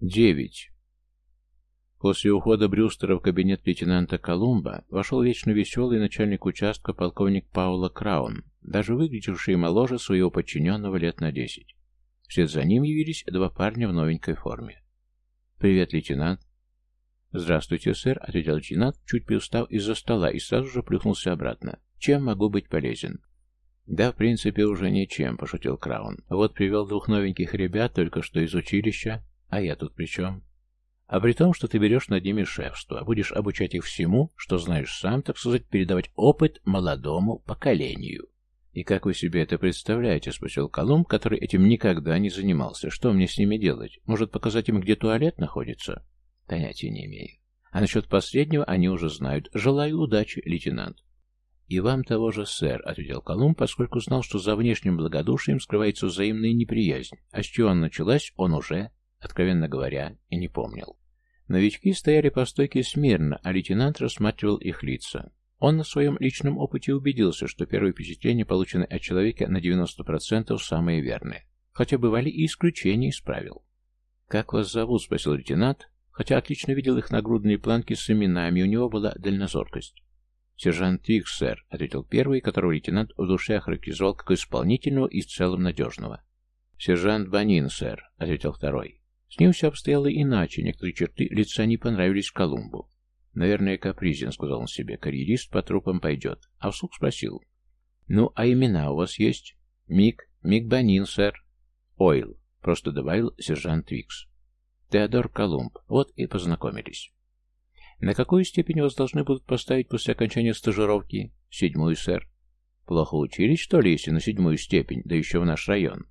Девять. После ухода Брюстера в кабинет лейтенанта Колумба вошел вечно веселый начальник участка полковник Паула Краун, даже выглядевший моложе своего подчиненного лет на десять. Вслед за ним явились два парня в новенькой форме. «Привет, лейтенант». «Здравствуйте, сэр», — ответил лейтенант, чуть приустав из-за стола и сразу же плюхнулся обратно. «Чем могу быть полезен?» «Да, в принципе, уже ничем», — пошутил Краун. «Вот привел двух новеньких ребят только что из училища, а я тут при чем?» «А при том, что ты берешь над ними шефство, будешь обучать их всему, что знаешь сам, так сказать, передавать опыт молодому поколению». «И как вы себе это представляете?» — спросил Колумб, который этим никогда не занимался. «Что мне с ними делать? Может, показать им, где туалет находится?» «Понятия не имею. А насчет последнего они уже знают. Желаю удачи, лейтенант». «И вам того же, сэр», — ответил Колумб, поскольку знал, что за внешним благодушием скрывается взаимная неприязнь, а с чего она началась, он уже, откровенно говоря, и не помнил. Новички стояли по стойке смирно, а лейтенант рассматривал их лица. Он на своем личном опыте убедился, что первые впечатления, полученные от человека, на 90% самые верные. Хотя бывали и исключения из правил. «Как вас зовут?» — спросил лейтенант, хотя отлично видел их нагрудные планки с именами, у него была дальнозоркость. «Сержант Твикс, сэр», — ответил первый, которого лейтенант в душе охарактеризовал как исполнительного и в целом надежного. «Сержант Банин, сэр», — ответил второй. С ним все обстояло иначе, некоторые черты лица не понравились Колумбу. «Наверное, капризен», — сказал он себе, — «карьерист по трупам пойдет». А вслух спросил. «Ну, а имена у вас есть?» «Мик, Мик Банин, сэр». «Ойл», — просто добавил сержант Твикс. «Теодор Колумб. Вот и познакомились». «На какую степень вас должны будут поставить после окончания стажировки?» «Седьмую, сэр». «Плохо учились, что ли, если на седьмую степень, да еще в наш район?»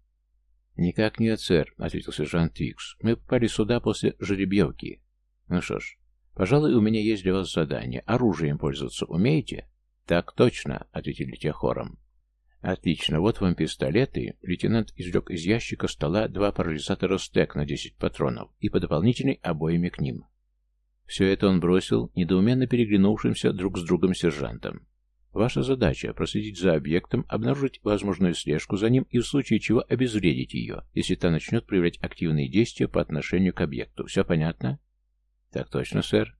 «Никак нет, сэр», — ответил сержант Твикс. «Мы попали сюда после жеребьевки». «Ну что ж, пожалуй, у меня есть для вас задание. Оружием пользоваться умеете?» «Так точно», — ответили те хором. «Отлично, вот вам пистолеты». Лейтенант извлек из ящика стола два парализатора стек на 10 патронов и по дополнительной обоими к ним. Все это он бросил недоуменно переглянувшимся друг с другом сержантом. Ваша задача – проследить за объектом, обнаружить возможную слежку за ним и в случае чего обезвредить ее, если та начнет проявлять активные действия по отношению к объекту. Все понятно? Так точно, сэр.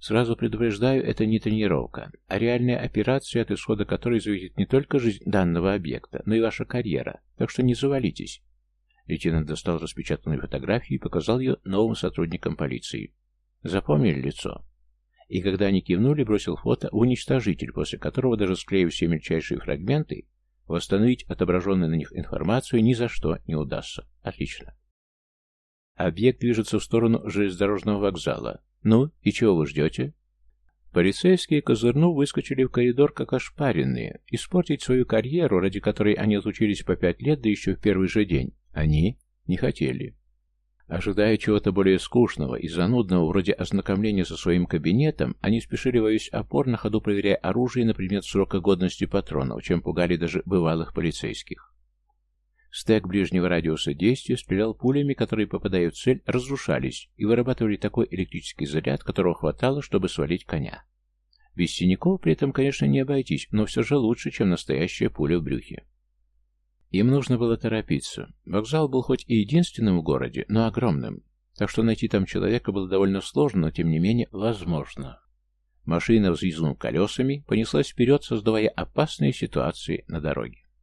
Сразу предупреждаю, это не тренировка, а реальная операция, от исхода которой зависит не только жизнь данного объекта, но и ваша карьера, так что не завалитесь. Лейтенант достал распечатанную фотографию и показал ее новым сотрудникам полиции. Запомнили лицо? И когда они кивнули, бросил фото в уничтожитель, после которого, даже склеив все мельчайшие фрагменты, восстановить отображенную на них информацию ни за что не удастся. Отлично. Объект движется в сторону железнодорожного вокзала. Ну, и чего вы ждете? Полицейские, козырнув, выскочили в коридор как ошпаренные. Испортить свою карьеру, ради которой они отучились по пять лет, да еще в первый же день, они не хотели. Ожидая чего-то более скучного и занудного, вроде ознакомления со своим кабинетом, они спешили во весь опор, на ходу проверяя оружие на предмет срока годности патронов, чем пугали даже бывалых полицейских. Стек ближнего радиуса действия стрелял пулями, которые, попадая в цель, разрушались и вырабатывали такой электрический заряд, которого хватало, чтобы свалить коня. Без синяков при этом, конечно, не обойтись, но все же лучше, чем настоящая пуля в брюхе. Им нужно было торопиться. Вокзал был хоть и единственным в городе, но огромным, так что найти там человека было довольно сложно, но тем не менее возможно. Машина, взвизгнув колесами, понеслась вперед, создавая опасные ситуации на дороге.